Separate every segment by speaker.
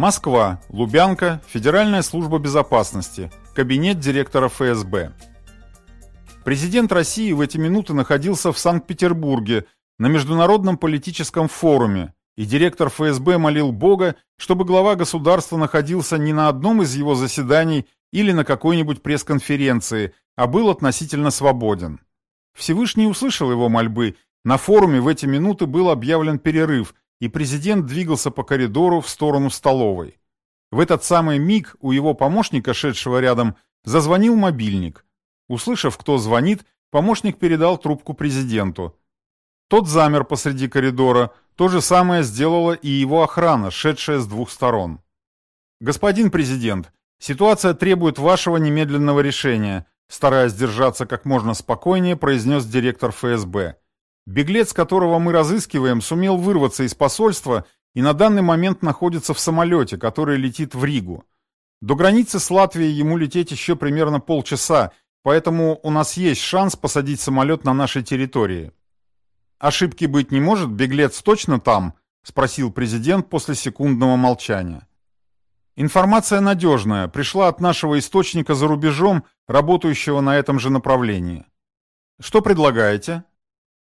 Speaker 1: Москва, Лубянка, Федеральная служба безопасности, кабинет директора ФСБ. Президент России в эти минуты находился в Санкт-Петербурге на Международном политическом форуме, и директор ФСБ молил Бога, чтобы глава государства находился не на одном из его заседаний или на какой-нибудь пресс-конференции, а был относительно свободен. Всевышний услышал его мольбы, на форуме в эти минуты был объявлен перерыв, и президент двигался по коридору в сторону столовой. В этот самый миг у его помощника, шедшего рядом, зазвонил мобильник. Услышав, кто звонит, помощник передал трубку президенту. Тот замер посреди коридора, то же самое сделала и его охрана, шедшая с двух сторон. «Господин президент, ситуация требует вашего немедленного решения», стараясь держаться как можно спокойнее, произнес директор ФСБ. Беглец, которого мы разыскиваем, сумел вырваться из посольства и на данный момент находится в самолете, который летит в Ригу. До границы с Латвией ему лететь еще примерно полчаса, поэтому у нас есть шанс посадить самолет на нашей территории. Ошибки быть не может, беглец точно там? Спросил президент после секундного молчания. Информация надежная, пришла от нашего источника за рубежом, работающего на этом же направлении. Что предлагаете?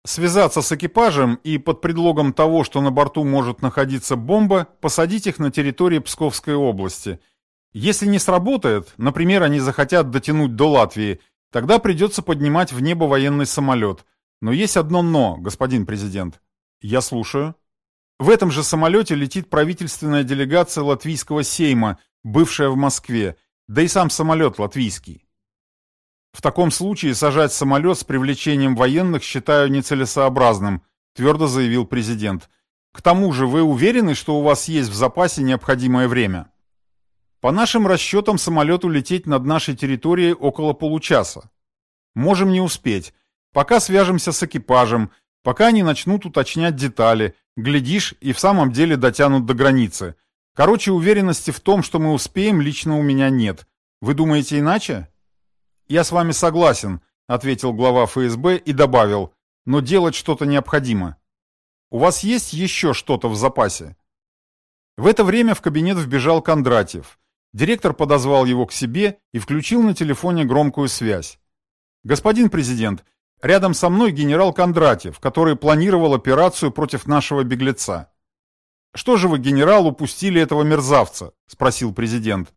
Speaker 1: Связаться с экипажем и под предлогом того, что на борту может находиться бомба, посадить их на территории Псковской области. Если не сработает, например, они захотят дотянуть до Латвии, тогда придется поднимать в небо военный самолет. Но есть одно «но», господин президент. Я слушаю. В этом же самолете летит правительственная делегация латвийского сейма, бывшая в Москве, да и сам самолет латвийский. В таком случае сажать самолет с привлечением военных считаю нецелесообразным, твердо заявил президент. К тому же вы уверены, что у вас есть в запасе необходимое время? По нашим расчетам самолету лететь над нашей территорией около получаса. Можем не успеть. Пока свяжемся с экипажем, пока они начнут уточнять детали, глядишь, и в самом деле дотянут до границы. Короче, уверенности в том, что мы успеем, лично у меня нет. Вы думаете иначе? «Я с вами согласен», — ответил глава ФСБ и добавил, «но делать что-то необходимо. У вас есть еще что-то в запасе?» В это время в кабинет вбежал Кондратьев. Директор подозвал его к себе и включил на телефоне громкую связь. «Господин президент, рядом со мной генерал Кондратьев, который планировал операцию против нашего беглеца». «Что же вы, генерал, упустили этого мерзавца?» – спросил президент.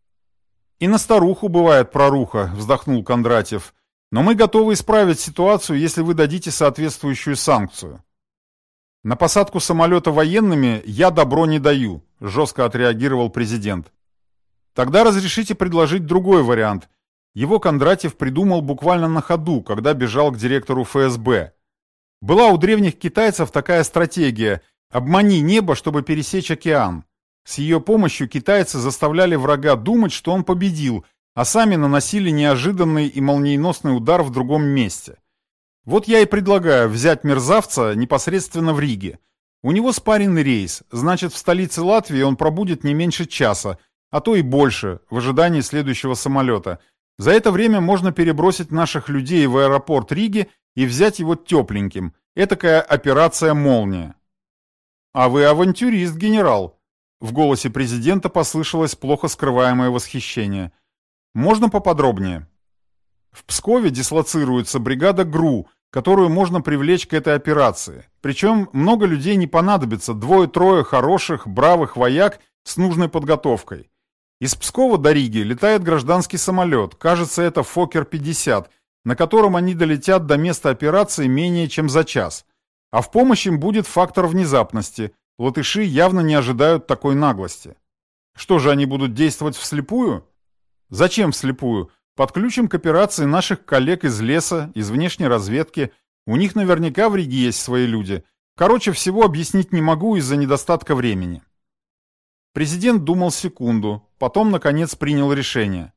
Speaker 1: «И на старуху бывает проруха», — вздохнул Кондратьев. «Но мы готовы исправить ситуацию, если вы дадите соответствующую санкцию». «На посадку самолета военными я добро не даю», — жестко отреагировал президент. «Тогда разрешите предложить другой вариант. Его Кондратьев придумал буквально на ходу, когда бежал к директору ФСБ. Была у древних китайцев такая стратегия «обмани небо, чтобы пересечь океан». С ее помощью китайцы заставляли врага думать, что он победил, а сами наносили неожиданный и молниеносный удар в другом месте. Вот я и предлагаю взять мерзавца непосредственно в Риге. У него спаренный рейс, значит в столице Латвии он пробудет не меньше часа, а то и больше, в ожидании следующего самолета. За это время можно перебросить наших людей в аэропорт Риги и взять его тепленьким. Этакая операция «Молния». «А вы авантюрист, генерал», в голосе президента послышалось плохо скрываемое восхищение. «Можно поподробнее?» В Пскове дислоцируется бригада ГРУ, которую можно привлечь к этой операции. Причем много людей не понадобится, двое-трое хороших, бравых вояк с нужной подготовкой. Из Пскова до Риги летает гражданский самолет, кажется, это Фокер-50, на котором они долетят до места операции менее чем за час. А в помощь им будет фактор внезапности – Латыши явно не ожидают такой наглости. Что же, они будут действовать вслепую? Зачем вслепую? Подключим к операции наших коллег из леса, из внешней разведки. У них наверняка в Риге есть свои люди. Короче, всего объяснить не могу из-за недостатка времени. Президент думал секунду, потом, наконец, принял решение.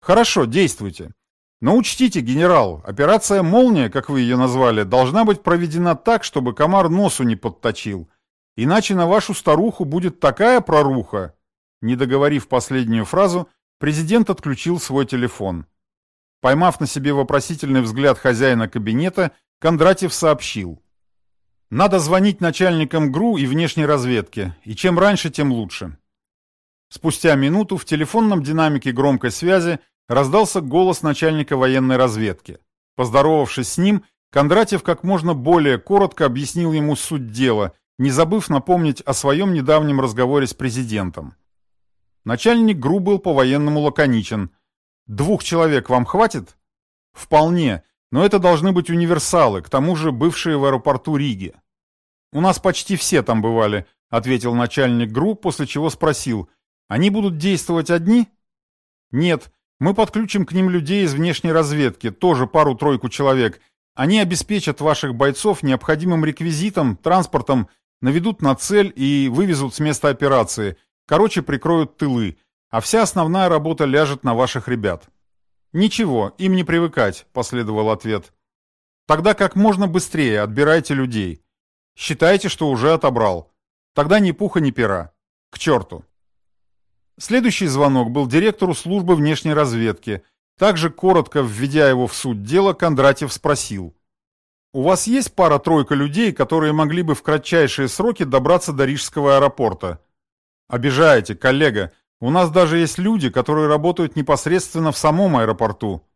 Speaker 1: Хорошо, действуйте. Но учтите, генерал, операция «Молния», как вы ее назвали, должна быть проведена так, чтобы комар носу не подточил – Иначе на вашу старуху будет такая проруха!» Не договорив последнюю фразу, президент отключил свой телефон. Поймав на себе вопросительный взгляд хозяина кабинета, Кондратьев сообщил. «Надо звонить начальникам ГРУ и внешней разведки, и чем раньше, тем лучше. Спустя минуту в телефонном динамике громкой связи раздался голос начальника военной разведки. Поздоровавшись с ним, Кондратьев как можно более коротко объяснил ему суть дела, не забыв напомнить о своем недавнем разговоре с президентом. Начальник ГРУ был по-военному лаконичен. «Двух человек вам хватит?» «Вполне, но это должны быть универсалы, к тому же бывшие в аэропорту Риги». «У нас почти все там бывали», — ответил начальник ГРУ, после чего спросил. «Они будут действовать одни?» «Нет, мы подключим к ним людей из внешней разведки, тоже пару-тройку человек. Они обеспечат ваших бойцов необходимым реквизитом, транспортом, наведут на цель и вывезут с места операции. Короче, прикроют тылы. А вся основная работа ляжет на ваших ребят». «Ничего, им не привыкать», — последовал ответ. «Тогда как можно быстрее отбирайте людей. Считайте, что уже отобрал. Тогда ни пуха, ни пера. К черту. Следующий звонок был директору службы внешней разведки. Также коротко введя его в суть дела, Кондратьев спросил. «У вас есть пара-тройка людей, которые могли бы в кратчайшие сроки добраться до Рижского аэропорта?» «Обижаете, коллега. У нас даже есть люди, которые работают непосредственно в самом аэропорту».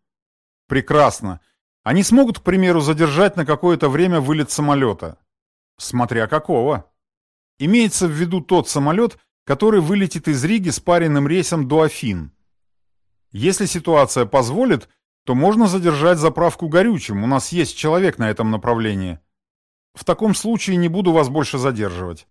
Speaker 1: «Прекрасно. Они смогут, к примеру, задержать на какое-то время вылет самолета?» Смотря какого. Имеется в виду тот самолет, который вылетит из Риги с паренным рейсом до Афин. Если ситуация позволит, то можно задержать заправку горючим, у нас есть человек на этом направлении. В таком случае не буду вас больше задерживать.